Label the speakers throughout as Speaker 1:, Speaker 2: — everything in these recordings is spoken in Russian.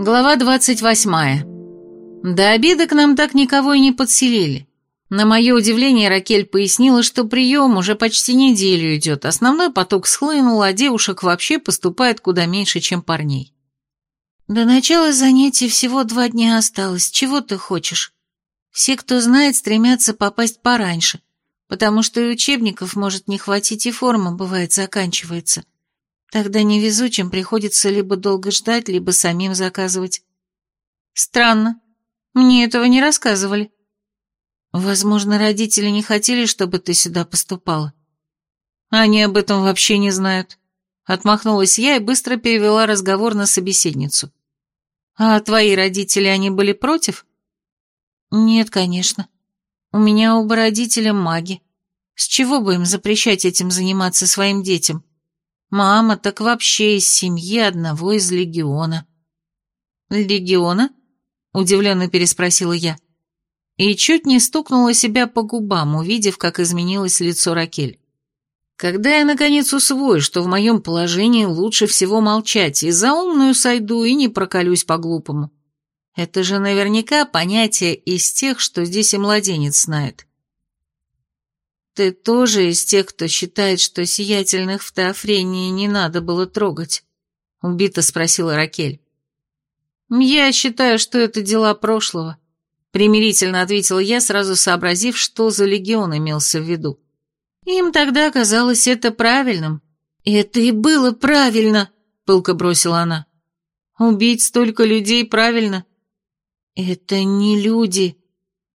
Speaker 1: Глава 28. До обеда к нам так никого и не подселили. На мое удивление Ракель пояснила, что прием уже почти неделю идет, основной поток схлынул, а девушек вообще поступает куда меньше, чем парней.
Speaker 2: До начала занятий всего два дня осталось, чего ты хочешь? Все, кто знает, стремятся попасть пораньше, потому что и учебников может не хватить, и форма, бывает, заканчивается. Тогда невезучим приходится либо долго ждать, либо самим заказывать.
Speaker 1: Странно. Мне этого не рассказывали.
Speaker 2: Возможно, родители не хотели, чтобы ты сюда поступала.
Speaker 1: Они об этом вообще не знают. Отмахнулась я и быстро перевела разговор на собеседницу. А твои родители, они были против?
Speaker 2: Нет, конечно. У меня оба родителя маги. С чего бы им запрещать этим заниматься своим детям? Мама так вообще из семьи одного из легиона.
Speaker 1: Легиона? Удивленно переспросила я. И чуть не стукнула себя по губам, увидев, как изменилось лицо Ракель. Когда я наконец усвою, что в моем положении лучше всего молчать, и за умную сойду, и не проколюсь по-глупому. Это же наверняка понятие из тех, что здесь и младенец знает.
Speaker 2: «Ты тоже из тех, кто считает, что сиятельных в Теофрении не надо было трогать?» — убито спросила Ракель.
Speaker 1: «Я считаю, что это дела прошлого», — примирительно ответила я, сразу сообразив, что за легион имелся в виду. «Им тогда казалось это правильным».
Speaker 2: «Это и было правильно», — пылко бросила она.
Speaker 1: «Убить столько людей правильно?»
Speaker 2: «Это не люди,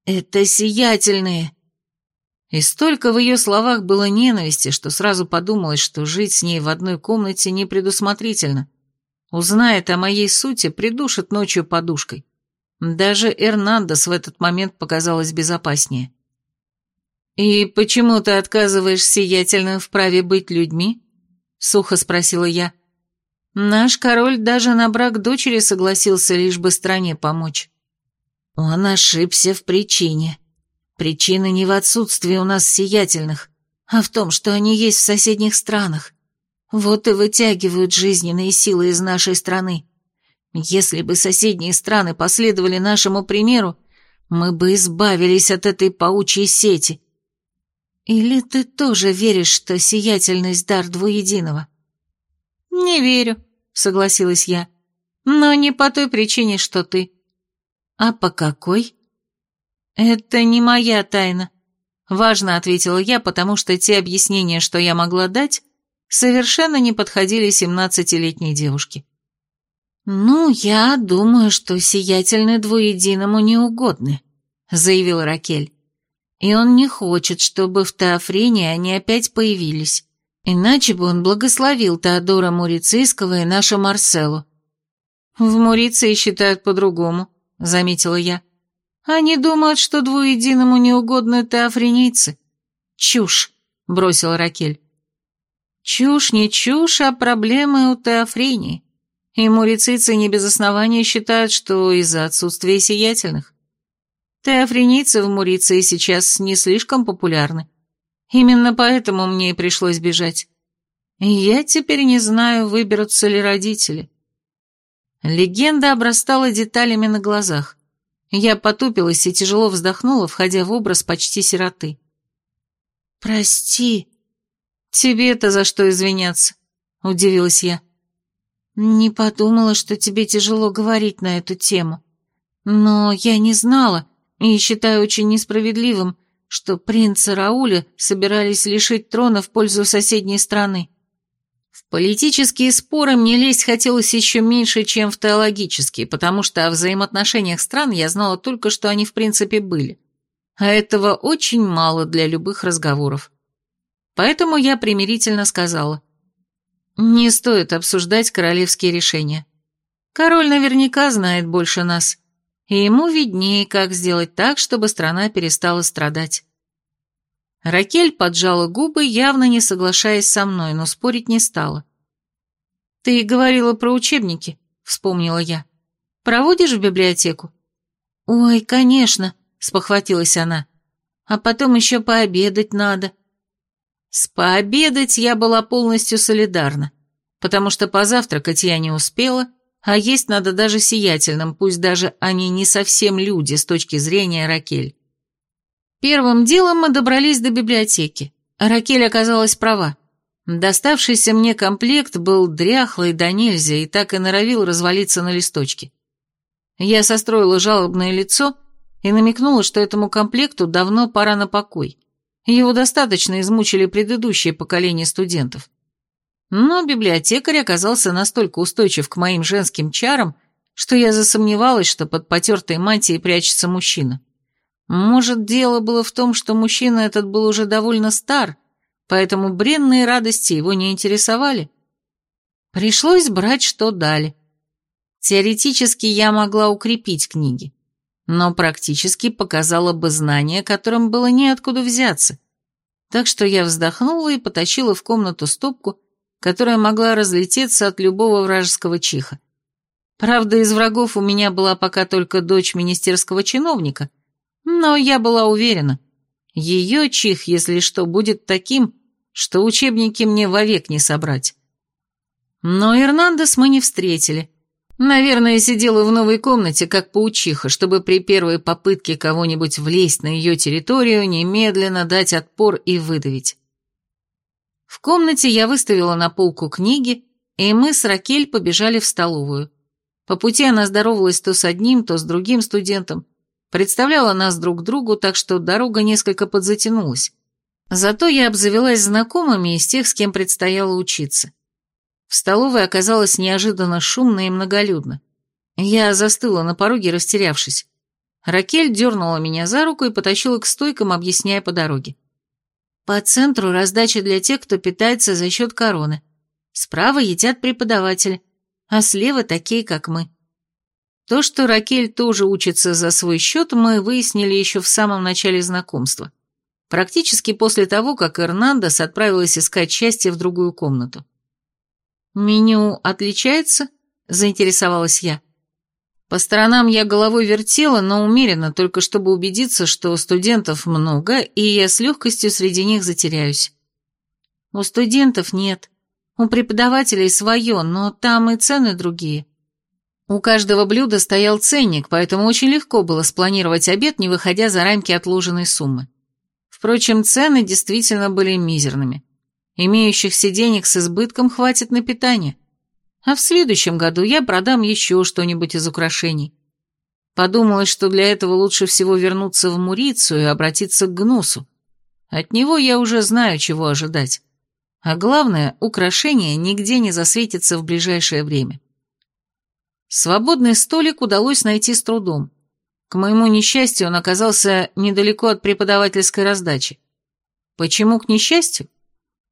Speaker 2: это сиятельные»,
Speaker 1: и столько в ее словах было ненависти, что сразу подумалось, что жить с ней в одной комнате не предусмотрительно. Узнает о моей сути, придушит ночью подушкой. Даже Эрнандес в этот момент показалось безопаснее. «И почему ты отказываешь сиятельным в праве быть людьми?» — сухо спросила я. «Наш король даже на брак дочери согласился лишь бы стране помочь».
Speaker 2: Он ошибся в причине. Причина не в отсутствии у нас сиятельных, а в том, что они есть в соседних странах. Вот и вытягивают жизненные силы из нашей страны. Если бы соседние страны последовали нашему примеру, мы бы избавились от этой паучьей сети. Или ты тоже веришь, что сиятельность дар двуединого?
Speaker 1: Не верю, согласилась я, но не по той причине, что ты.
Speaker 2: А по какой?
Speaker 1: «Это не моя тайна», — важно ответила я, потому что те объяснения, что я могла дать, совершенно не подходили семнадцатилетней девушке.
Speaker 2: «Ну, я думаю, что сиятельны двуединому не угодны», — заявил Ракель. «И он не хочет, чтобы в Теофрене они опять появились, иначе бы он благословил Теодора Мурицийского и нашу Марселу».
Speaker 1: «В Муриции считают по-другому», — заметила я. Они думают, что двуединому неугодны теофренийцы. Чушь, бросила Ракель. Чушь не чушь, а проблемы у теофрении. И мурицийцы не без основания считают, что из-за отсутствия сиятельных. Теофренийцы в Муриции сейчас не слишком популярны. Именно поэтому мне и пришлось бежать. я теперь не знаю, выберутся ли родители. Легенда обрастала деталями на глазах. Я потупилась и тяжело вздохнула, входя в образ почти сироты.
Speaker 2: «Прости».
Speaker 1: «Тебе-то за что извиняться?» — удивилась я.
Speaker 2: «Не подумала, что тебе тяжело говорить на эту тему. Но я не знала и считаю очень несправедливым, что принца Рауля собирались лишить трона в пользу соседней страны.
Speaker 1: В политические споры мне лезть хотелось еще меньше, чем в теологические, потому что о взаимоотношениях стран я знала только, что они в принципе были. А этого очень мало для любых разговоров. Поэтому я примирительно сказала. Не стоит обсуждать королевские решения. Король наверняка знает больше нас, и ему виднее, как сделать так, чтобы страна перестала страдать. Ракель поджала губы, явно не соглашаясь со мной, но спорить не стала. «Ты говорила про учебники», — вспомнила я. «Проводишь в библиотеку?»
Speaker 2: «Ой, конечно», — спохватилась она. «А потом еще пообедать надо».
Speaker 1: С пообедать я была полностью солидарна, потому что позавтракать я не успела, а есть надо даже сиятельным, пусть даже они не совсем люди с точки зрения Ракель. Первым делом мы добрались до библиотеки. Ракель оказалась права. Доставшийся мне комплект был дряхлый до нельзя и так и норовил развалиться на листочке. Я состроила жалобное лицо и намекнула, что этому комплекту давно пора на покой. Его достаточно измучили предыдущее поколение студентов. Но библиотекарь оказался настолько устойчив к моим женским чарам, что я засомневалась, что под потертой мантией прячется мужчина. Может, дело было в том, что мужчина этот был уже довольно стар, поэтому бренные радости его не интересовали. Пришлось брать, что дали. Теоретически я могла укрепить книги, но практически показала бы знания, которым было неоткуда взяться. Так что я вздохнула и потащила в комнату стопку, которая могла разлететься от любого вражеского чиха. Правда, из врагов у меня была пока только дочь министерского чиновника, но я была уверена, ее чих, если что, будет таким, что учебники мне вовек не собрать. Но Эрнандес мы не встретили. Наверное, сидела в новой комнате, как паучиха, чтобы при первой попытке кого-нибудь влезть на ее территорию немедленно дать отпор и выдавить. В комнате я выставила на полку книги, и мы с Ракель побежали в столовую. По пути она здоровалась то с одним, то с другим студентом, представляла нас друг другу, так что дорога несколько подзатянулась. Зато я обзавелась знакомыми из тех, с кем предстояло учиться. В столовой оказалось неожиданно шумно и многолюдно. Я застыла на пороге, растерявшись. Ракель дернула меня за руку и потащила к стойкам, объясняя по дороге. По центру раздача для тех, кто питается за счет короны. Справа едят преподаватели, а слева такие, как мы. То, что Ракель тоже учится за свой счет, мы выяснили еще в самом начале знакомства. Практически после того, как Эрнандес отправилась искать счастье в другую комнату. «Меню отличается?» – заинтересовалась я. По сторонам я головой вертела, но умеренно, только чтобы убедиться, что студентов много, и я с легкостью среди них затеряюсь. У студентов нет. У преподавателей свое, но там и цены другие. У каждого блюда стоял ценник, поэтому очень легко было спланировать обед, не выходя за рамки отложенной суммы. Впрочем, цены действительно были мизерными. Имеющихся денег с избытком хватит на питание. А в следующем году я продам еще что-нибудь из украшений. Подумалось, что для этого лучше всего вернуться в Мурицию и обратиться к Гнусу. От него я уже знаю, чего ожидать. А главное, украшение нигде не засветится в ближайшее время. Свободный столик удалось найти с трудом. К моему несчастью, он оказался недалеко от преподавательской раздачи. Почему к несчастью?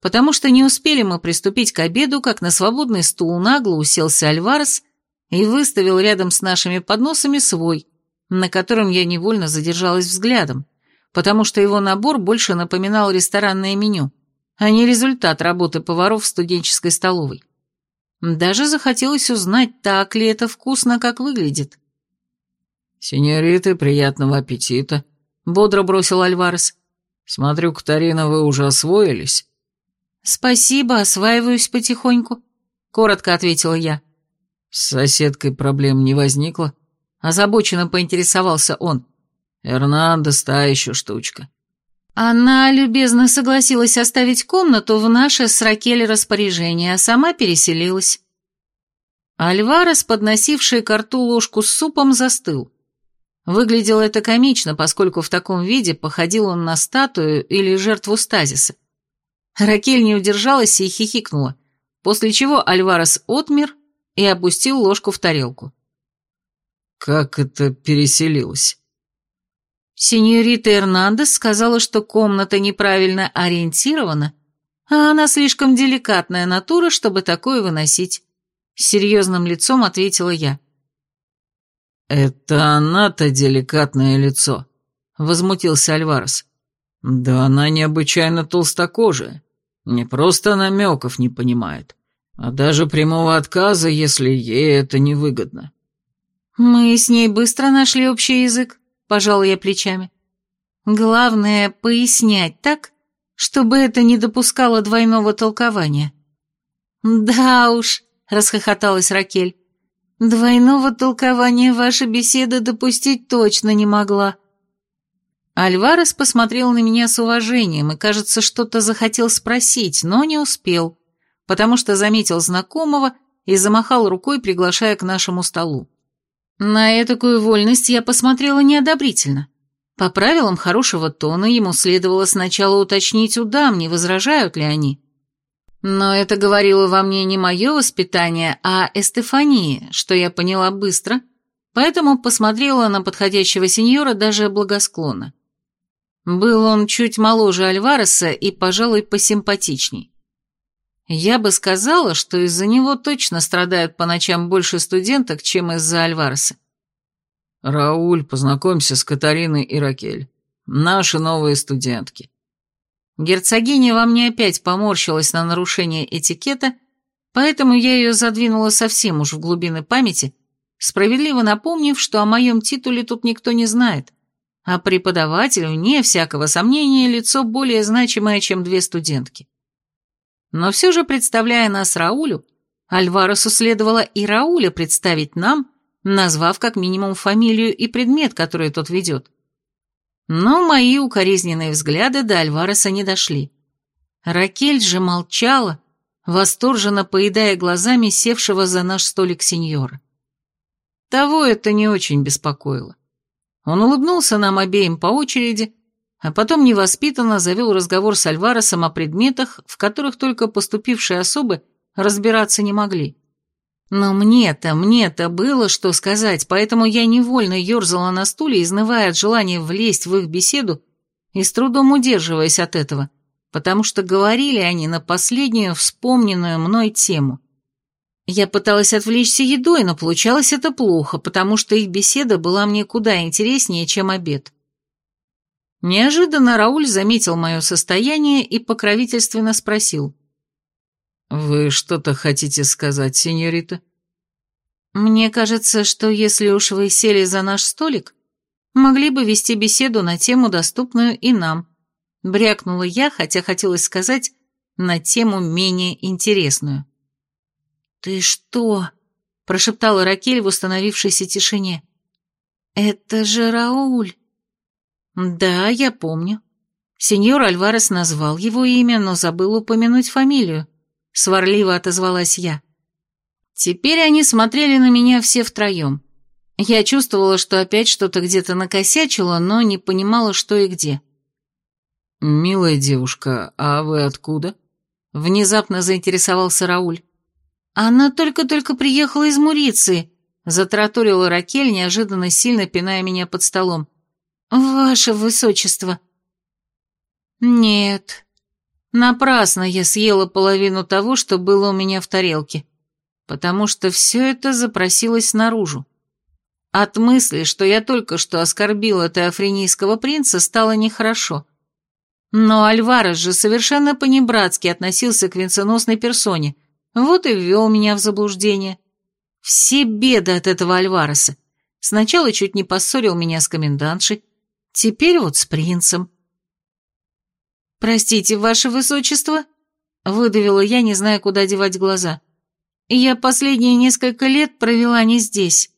Speaker 1: Потому что не успели мы приступить к обеду, как на свободный стул нагло уселся Альварес и выставил рядом с нашими подносами свой, на котором я невольно задержалась взглядом, потому что его набор больше напоминал ресторанное меню, а не результат работы поваров в студенческой столовой. Даже захотелось узнать, так ли это вкусно, как выглядит.
Speaker 3: «Синьориты, приятного аппетита», — бодро бросил Альварес. «Смотрю, Катарина, вы уже освоились».
Speaker 1: «Спасибо, осваиваюсь потихоньку», — коротко ответила я.
Speaker 3: «С соседкой проблем не возникло?»
Speaker 1: Озабоченно поинтересовался он.
Speaker 3: «Эрнандес та еще штучка».
Speaker 1: Она любезно согласилась оставить комнату в наше с Ракель распоряжение, а сама переселилась. Альварес, подносивший к рту ложку с супом, застыл. Выглядело это комично, поскольку в таком виде походил он на статую или жертву стазиса. Ракель не удержалась и хихикнула, после чего Альварес отмер и опустил ложку в тарелку.
Speaker 3: «Как это переселилось?»
Speaker 1: Сеньорита Эрнандес сказала, что комната неправильно ориентирована, а она слишком деликатная натура, чтобы такое выносить. С серьезным лицом ответила я.
Speaker 3: «Это она-то деликатное лицо», — возмутился Альварес. «Да она необычайно толстокожая. Не просто намеков не понимает, а даже прямого отказа, если ей это невыгодно».
Speaker 1: «Мы с ней быстро нашли общий язык пожал я плечами. Главное — пояснять так, чтобы это не допускало двойного толкования. «Да уж», — расхохоталась Ракель, — Двойного толкования ваша беседа допустить точно не могла.
Speaker 2: Альварес посмотрел на меня с уважением и, кажется, что-то захотел спросить, но не успел, потому что заметил знакомого и замахал рукой, приглашая к нашему столу. На этакую вольность я посмотрела неодобрительно. По правилам хорошего тона ему следовало сначала уточнить у дам, не возражают ли они. Но это говорило во мне не мое воспитание, а Эстефании, что я поняла быстро, поэтому посмотрела на подходящего сеньора даже благосклонно. Был он чуть моложе Альвареса и, пожалуй, посимпатичней. Я бы сказала, что из-за него точно страдают по ночам больше студенток, чем из-за Альвареса.
Speaker 3: «Рауль, познакомься с Катариной и Ракель. Наши новые студентки».
Speaker 2: Герцогиня во мне опять поморщилась на нарушение этикета, поэтому я ее задвинула совсем уж в глубины памяти, справедливо напомнив, что о моем титуле тут никто не знает, а преподавателю, не всякого сомнения, лицо более значимое, чем две студентки. Но все же, представляя нас Раулю, Альваресу следовало и Рауля представить нам, назвав как минимум фамилию и предмет, который тот ведет. Но мои укоризненные взгляды до Альвареса не дошли. Ракель же молчала, восторженно поедая глазами севшего за наш столик сеньора. Того это не очень беспокоило. Он улыбнулся нам обеим по очереди, а потом невоспитанно завел разговор с Альваресом о предметах, в которых только поступившие особы разбираться не могли. Но мне-то, мне-то было что сказать, поэтому я невольно ерзала на стуле, изнывая от желания влезть в их беседу и с трудом удерживаясь от этого, потому что говорили они на последнюю вспомненную мной тему. Я пыталась отвлечься едой, но получалось это плохо, потому что их беседа была мне куда интереснее, чем обед. Неожиданно Рауль заметил мое состояние и покровительственно спросил.
Speaker 3: «Вы что-то хотите сказать, сеньорита?»
Speaker 2: «Мне кажется, что если уж вы сели за наш столик, могли бы вести беседу на тему, доступную и нам», брякнула я, хотя хотелось сказать, на тему менее интересную. «Ты что?» – прошептала Ракель в установившейся тишине. «Это же Рауль!» «Да, я помню. Сеньор Альварес назвал его имя, но забыл упомянуть фамилию», – сварливо отозвалась я. Теперь они смотрели на меня все втроем. Я чувствовала, что опять что-то где-то накосячило, но не понимала, что и где.
Speaker 3: «Милая девушка, а вы откуда?»
Speaker 2: Внезапно заинтересовался Рауль. «Она только-только приехала из Муриции», — затраторила Ракель, неожиданно сильно пиная меня под столом. «Ваше высочество». «Нет, напрасно я съела половину того, что было у меня в тарелке, потому что все это запросилось наружу. От мысли, что я только что оскорбила теофренийского принца, стало нехорошо. Но Альварес же совершенно по-небратски относился к венценосной персоне — вот и ввел меня в заблуждение. Все беды от этого Альвареса. Сначала чуть не поссорил меня с комендантшей, теперь вот с принцем. «Простите, ваше высочество», — выдавила я, не зная, куда девать глаза. «Я последние несколько лет провела не здесь».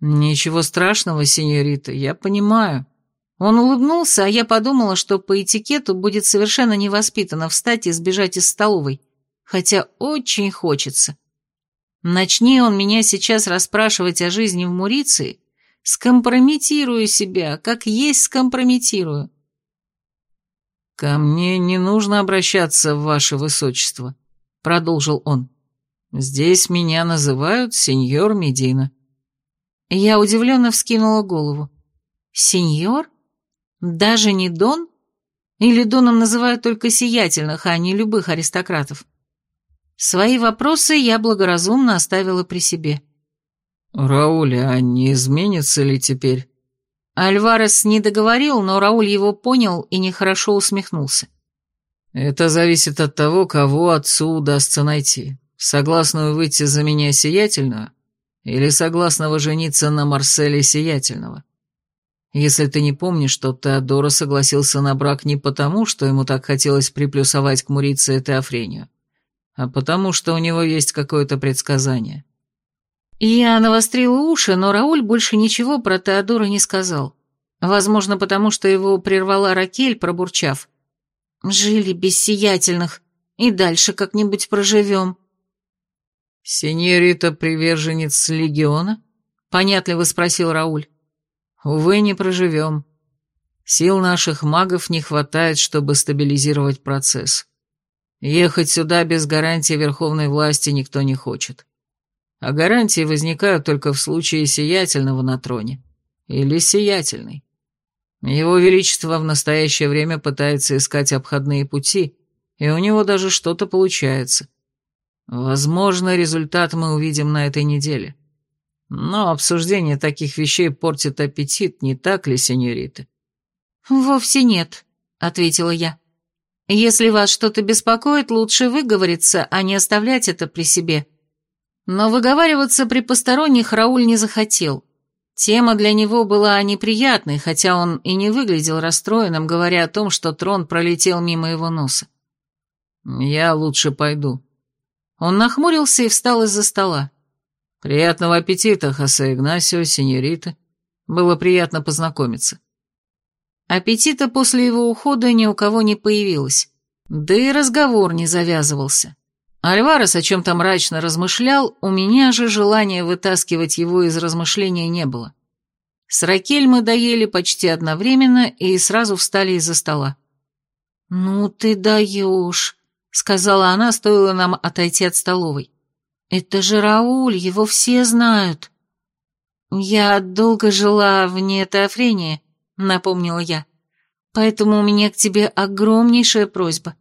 Speaker 3: «Ничего страшного, сеньорита, я понимаю».
Speaker 2: Он улыбнулся, а я подумала, что по этикету будет совершенно невоспитанно встать и сбежать из столовой хотя очень хочется. Начни он меня сейчас расспрашивать о жизни в Муриции, скомпрометирую себя, как есть скомпрометирую.
Speaker 3: «Ко мне не нужно обращаться, ваше высочество», — продолжил он. «Здесь меня называют сеньор Медина».
Speaker 2: Я удивленно вскинула голову. «Сеньор? Даже не Дон? Или Доном называют только сиятельных, а не любых аристократов?» Свои вопросы я благоразумно оставила при себе.
Speaker 3: «Рауль, а не изменится ли теперь?»
Speaker 2: Альварес не договорил, но Рауль его понял и нехорошо усмехнулся.
Speaker 3: «Это зависит от того, кого отцу удастся найти. Согласную выйти за меня сиятельную или согласного жениться на Марселе Сиятельного? Если ты не помнишь, то Теодора согласился на брак не потому, что ему так хотелось приплюсовать к Мурице Теофрению, а потому что у него есть какое-то предсказание.
Speaker 1: Я навострила уши, но Рауль больше ничего про Теодора не сказал. Возможно, потому что его прервала Ракель, пробурчав. «Жили без сиятельных, и дальше как-нибудь проживем».
Speaker 3: «Синьорита приверженец легиона?» — понятливо спросил Рауль. «Увы, не проживем. Сил наших магов не хватает, чтобы стабилизировать процесс. Ехать сюда без гарантии верховной власти никто не хочет. А гарантии возникают только в случае сиятельного на троне. Или сиятельный. Его Величество в настоящее время пытается искать обходные пути, и у него даже что-то получается. Возможно, результат мы увидим на этой неделе. Но обсуждение таких вещей портит аппетит, не так ли, сеньориты?
Speaker 1: «Вовсе нет», — ответила я. «Если вас что-то беспокоит, лучше выговориться, а не оставлять это при себе». Но выговариваться при посторонних Рауль не захотел. Тема для него была неприятной, хотя он и не выглядел расстроенным, говоря о том, что трон пролетел мимо его носа.
Speaker 3: «Я лучше пойду».
Speaker 1: Он нахмурился и встал из-за стола.
Speaker 3: «Приятного аппетита, Хосе Игнасио, сеньорита. Было приятно познакомиться».
Speaker 1: Аппетита после его ухода ни у кого не появилось, да и разговор не завязывался. Альварес о чем-то мрачно размышлял, у меня же желания вытаскивать его из размышления не было. С Ракель мы доели почти одновременно и сразу встали из-за стола. «Ну ты даешь», — сказала она, стоило нам отойти от столовой. «Это же Рауль, его все знают». «Я долго жила вне Теофрении», — напомнила я. «Поэтому у меня к тебе огромнейшая просьба.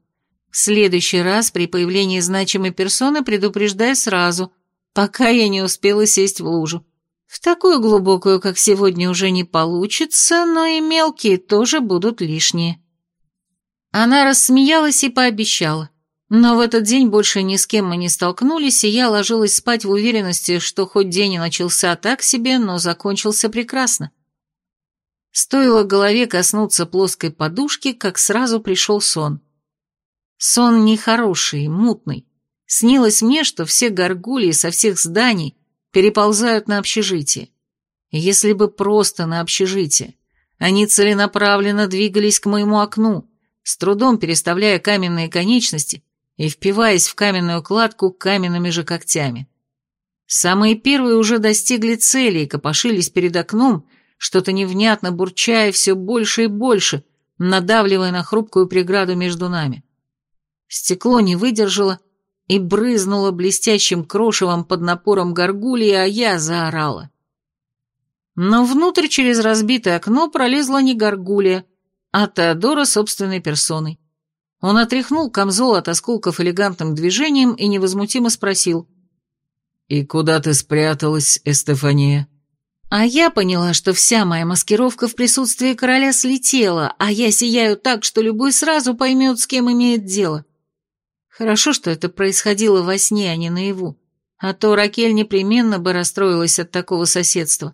Speaker 1: В следующий раз при появлении значимой персоны предупреждай сразу, пока я не успела сесть в лужу. В такую глубокую, как сегодня, уже не получится, но и мелкие тоже будут лишние». Она рассмеялась и пообещала. Но в этот день больше ни с кем мы не столкнулись, и я ложилась спать в уверенности, что хоть день и начался так себе, но закончился прекрасно. Стоило голове коснуться плоской подушки, как сразу пришел сон. Сон нехороший, мутный. Снилось мне, что все горгулии со всех зданий переползают на общежитие. Если бы просто на общежитие. Они целенаправленно двигались к моему окну, с трудом переставляя каменные конечности и впиваясь в каменную кладку каменными же когтями. Самые первые уже достигли цели и копошились перед окном, что-то невнятно бурчая все больше и больше, надавливая на хрупкую преграду между нами. Стекло не выдержало и брызнуло блестящим крошевом под напором горгульи, а я заорала. Но внутрь через разбитое окно пролезла не горгулья, а Теодора собственной персоной. Он отряхнул камзол от осколков элегантным движением и невозмутимо спросил.
Speaker 3: «И куда ты спряталась, Эстефания?»
Speaker 1: А я поняла, что вся моя маскировка в присутствии короля слетела, а я сияю так, что любой сразу поймет, с кем имеет дело. Хорошо, что это происходило во сне, а не наяву, а то Ракель непременно бы расстроилась от такого соседства.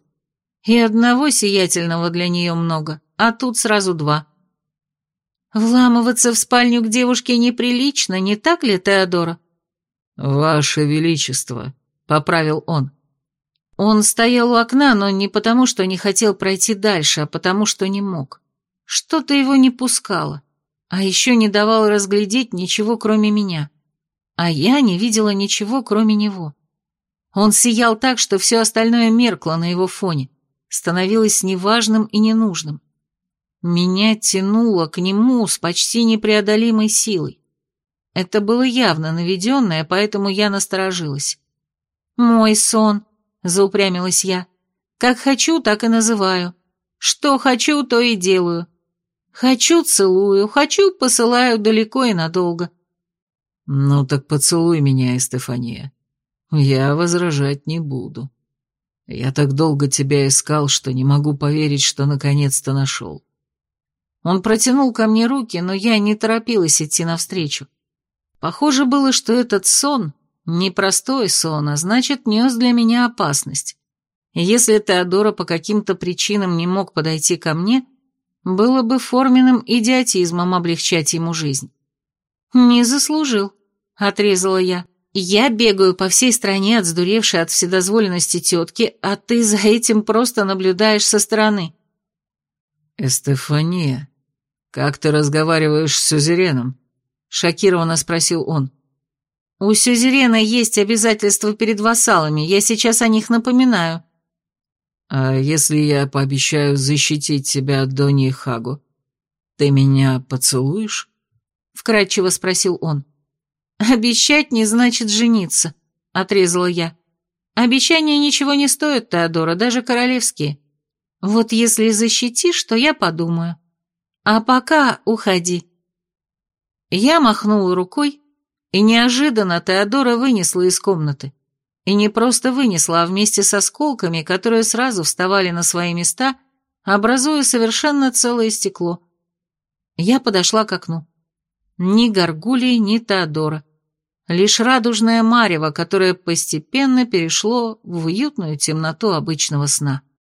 Speaker 1: И одного сиятельного для нее много, а тут сразу два. Вламываться в спальню к девушке неприлично, не так ли, Теодора?
Speaker 3: «Ваше Величество», — поправил он.
Speaker 1: Он стоял у окна, но не потому, что не хотел пройти дальше, а потому, что не мог. Что-то его не пускало, а еще не давало разглядеть ничего, кроме меня. А я не видела ничего, кроме него. Он сиял так, что все остальное меркло на его фоне, становилось неважным и ненужным. Меня тянуло к нему с почти непреодолимой силой. Это было явно наведенное, поэтому я насторожилась. «Мой сон», заупрямилась я. Как хочу, так и называю. Что хочу, то и делаю. Хочу целую, хочу посылаю далеко и надолго.
Speaker 3: Ну так поцелуй меня, Стефания. Я возражать не буду. Я так долго тебя искал, что не могу поверить, что наконец-то нашел.
Speaker 1: Он протянул ко мне руки, но я не торопилась идти навстречу. Похоже было, что этот сон Непростой сон, а значит, нес для меня опасность. Если Теодора по каким-то причинам не мог подойти ко мне, было бы форменным идиотизмом облегчать ему жизнь. «Не заслужил», — отрезала я. Я бегаю по всей стране, отсдуревшей от вседозволенности тетки, а ты за этим просто наблюдаешь со стороны.
Speaker 3: «Эстефания, как ты разговариваешь с сюзереном?» — шокированно спросил он.
Speaker 1: «У сюзерена есть обязательства перед вассалами, я сейчас о них напоминаю».
Speaker 3: «А если я пообещаю защитить тебя от Дони Хагу, ты меня поцелуешь?» — вкратчиво спросил он.
Speaker 1: «Обещать не значит жениться», — отрезала я. «Обещания ничего не стоят, Теодора, даже королевские. Вот если защитишь, то я подумаю. А пока уходи». Я махнула рукой, и неожиданно Теодора вынесла из комнаты. И не просто вынесла, а вместе с осколками, которые сразу вставали на свои места, образуя совершенно целое стекло. Я подошла к окну. Ни Гаргулии, ни Теодора. Лишь радужное марево, которое постепенно перешло в уютную темноту обычного сна.